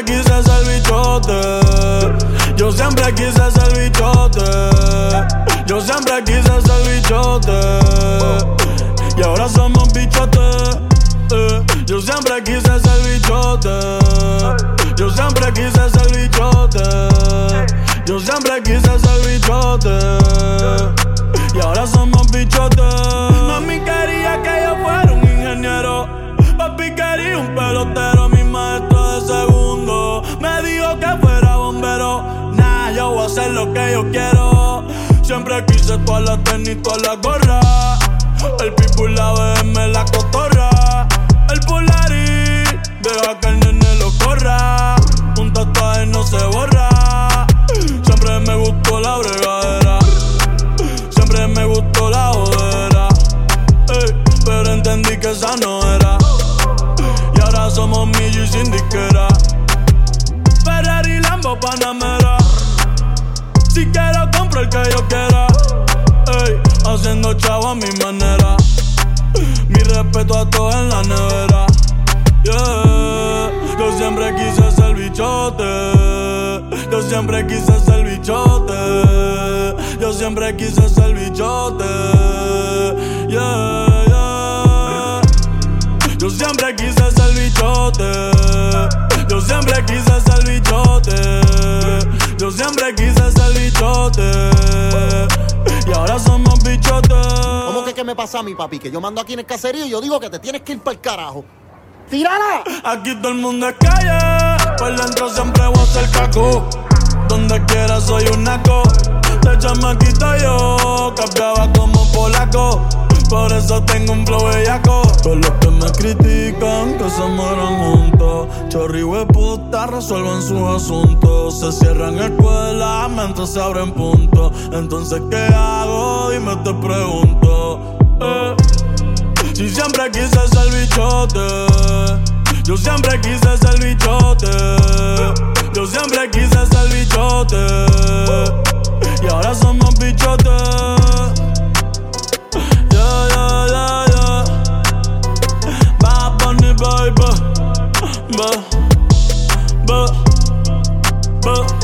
siempre quise ser bichote. Yo siempre quise ser bichote. Yo siempre quise ser bichote. Y ahora somos bichotes. Eh. Yo siempre quise ser bichote. Yo siempre quise ser bichote. Yo siempre quise ser bichote. Y ahora somos bichotes. Que yo quiero. Siempre quise toda la tenis, toda la gorra. El people, la BM, la cotorra. El Polari, deja que el nene lo corra. Un tatuaje no se borra. Siempre me gustó la bregadera. Siempre me gustó la jodera. Pero entendí que esa no era. Y ahora somos millos y sin disquera. Ferrari, Lambo, Panamera. Que yo quiera. Ey, haciendo chavo a mi manera. Mi respeto a todos en la nevera. Yeah. Yo siempre quise ser bichote. Yo siempre quise ser bichote. Yo siempre quise ser bichote. Yeah, yeah. Yo siempre quise ser bichote. Yo siempre quise ser bichote. Me pasa a mí, papi? Que yo mando aquí en el caserío y yo digo que te tienes que ir para el carajo. ¡Tírala! Aquí todo el mundo es calle. Por dentro siempre voy a ser caco. Donde quiera soy un naco. De chamaquito yo cambiaba como polaco. Por eso tengo un flow bellaco. Todos los que me critican que se mueran juntos. Chorri puta resuelvan sus asuntos. Se cierran escuelas mientras se abren puntos. Entonces, ¿qué hago? Dime, te pregunto. Si siempre quise ser bichote, yo siempre quise ser bichote, yo siempre quise ser bichote, y ahora somos bichotes. Yeah, yeah, yeah, yeah. Bad Bunny, baby. Ba, ba, ba.